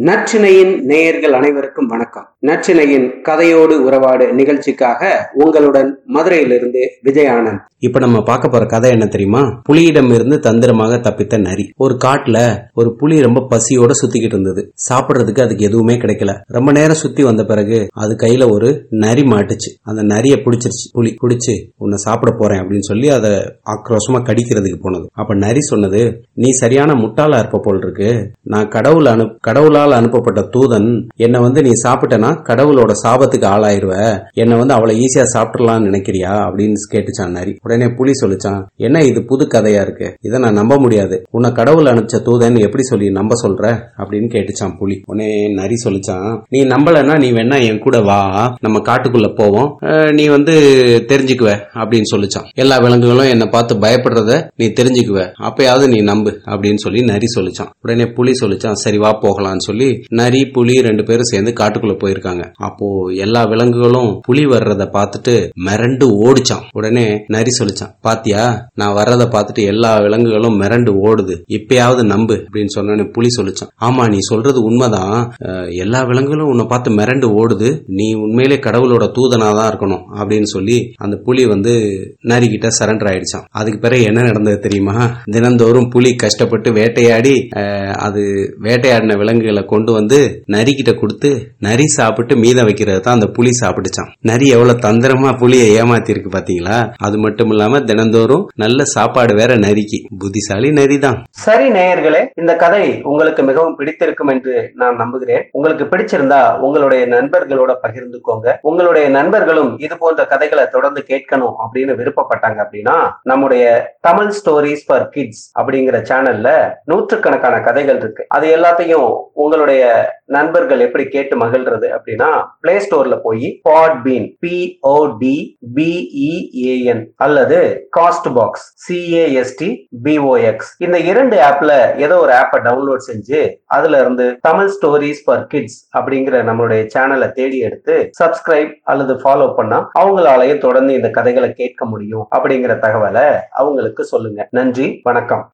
நச்சினையின் நேயர்கள் அனைவருக்கும் வணக்கம். நச்சினையின் கதையோடு உறவாடு நிகழ்ச்சிக்காக உங்களுடன் மதுரையிலிருந்து விஜயானந்த். இப்ப நம்ம பார்க்க போற கதை என்ன தெரியுமா? புலியிடம் இருந்து தந்திரமாக தப்பித்த நரி. ஒரு காட்டுல ஒரு புலி ரொம்ப பசியோட சுத்திக்கிட்டு இருந்தது. சாப்பிடுறதுக்கு அதுக்கு எதுவுமே கிடைக்கல. ரொம்ப நேரம் சுத்தி வந்த பிறகு அது கையில ஒரு நரி மாட்டுச்சு. அந்த நரிய பிடிச்சிருச்சு. புலி பிடிச்சு உன்னை சாப்பிட போறேன் அப்படின்னு சொல்லி அதை ஆக்ரோஷமா கடிக்கிறதுக்கு போனது. அப்ப நரி சொன்னது நீ சரியான முட்டாளா இருப்ப போல் இருக்கு. நான் கடவுள் அனு கடவுளால் அனுப்பப்பட்ட தூதன் என்னை வந்து நீ சாப்பிட்டனா கடவுளோட சாபத்துக்கு ஆளாயிருவ. என்னை வந்து அவளை ஈஸியா சாப்பிடலாம்னு நினைக்கிறியா அப்படின்னு கேட்டுச்சான் நரி. உடனே புலி சொல்லிச்சான் என்ன இது புது கதையா இருக்கு? இதை நான் நம்ப முடியாது. உன்னை கடவுள் அனுப்பிச்ச தூதன் எப்படி சொல்லி நம்ப சொல்ற? அப்படின்னு கேட்டுச்சான் புலி. உடனே நரி சொல்லிச்சான் நீ நம்பலன்னா நீ வேணா என் கூட வா. நம்ம காட்டுக்குள்ள போவோம். நீ வந்து தெரிஞ்சுக்குவ. அப்படின்னு சொல்லிச்சான். எல்லா விலங்குகளும் என்னை பார்த்து பயப்படுறத நீ தெரிஞ்சுக்குவ. அப்பயாவது நீ நம்பு அப்படின்னு சொல்லி நரி சொல்லிச்சான். உடனே புலி சொல்லிச்சான் சரி வா போகலாம்னு சொல்லி. நரி புலி ரெண்டு பேரும் சேர்ந்து காட்டுக்குள்ள போயிருக்காங்க. அப்போ எல்லா விலங்குகளும் புலி வர்றத பார்த்துட்டு மிரண்டு ஓடிச்சான். உடனே நரி சொல்லிச்சான் பாத்தியா நான் வர்றத பார்த்துட்டு எல்லா விலங்குகளும் மிரண்டு ஓடுது. இப்பயாவது நம்பு அப்படின்னு சொன்னோடனே புலி சொல்லிச்சான். ஆமா நீ சொல்றது உண்மைதான். எல்லா விலங்குகளும் உன்னை பார்த்து மிரண்டு ஓடுது. நீ உண்மையிலே கடவுளோட தூதனா தான் இருக்கணும் அப்படின்னு சொல்லி அந்த புலி வந்து நரி கிட்ட சரண்டர் ஆயிடுச்சான். அதுக்கு பிறகு என்ன நடந்தது தெரியுமா? தினந்தோறும் புலி கஷ்டப்பட்டு வேட்டையாடி அது வேட்டையாடின விலங்குகளை கொண்டு வந்து நரி கிட்ட கொடுத்து நரி சாப்பிட்டு மீதம் வைக்கிறது தான் அந்த புலி சாப்பிடுச்சான் நரி எவ்வளவு தந்திரமா புலியை ஏமாத்தி இருக்கு பாத்தீங்களா? அது மட்டும் இல்லாம தினந்தோறும் நல்ல சாப்பாடு வேற நரிக்கு. புத்திசாலி நரிதான். சரி நேயர்களே இந்த கதை உங்களுக்கு மிகவும் பிடித்திருக்கும் என்று நான் நம்புகிறேன். உங்களுக்கு பிடிச்சிருந்தா உங்களுடைய நண்பர்களோட பகிர்ந்துக்கோங்க. உங்களுடைய நண்பர்களும் இது போன்ற கதைகளை தொடர்ந்து கேட்கணும் அப்படின்னு விருப்பப்பட்டாங்க அப்படின்னா நம்முடைய தமிழ் ஸ்டோரிஸ் ஃபார் கிட்ஸ் அப்படிங்கிற சேனல்ல நூற்றுக்கணக்கான கதைகள் இருக்கு. அது எல்லாத்தையும் உங்களுடைய நண்பர்கள் எப்படி கேட்டு மகிழ்றது அப்படின்னா பிளே ஸ்டோர்ல போய் Podbean P O D B E A N அல்லது Castbox C A S T B O X இந்த இரண்டு ஆப்ல ஏதோ ஒரு ஆப்பை டவுன்லோட் செஞ்சு அதுல இருந்து தமிழ் ஸ்டோரிஸ் ஃபார் கிட்ஸ் அப்படிங்கிற நம்மளுடைய சேனலை தேடி எடுத்து சப்ஸ்கிரைப் அல்லது ஃபாலோ பண்ணா அவங்களாலையும் தொடர்ந்து இந்த கதைகளை கேட்க முடியும் அப்படிங்கிற தகவலை அவங்களுக்கு சொல்லுங்க. நன்றி வணக்கம்.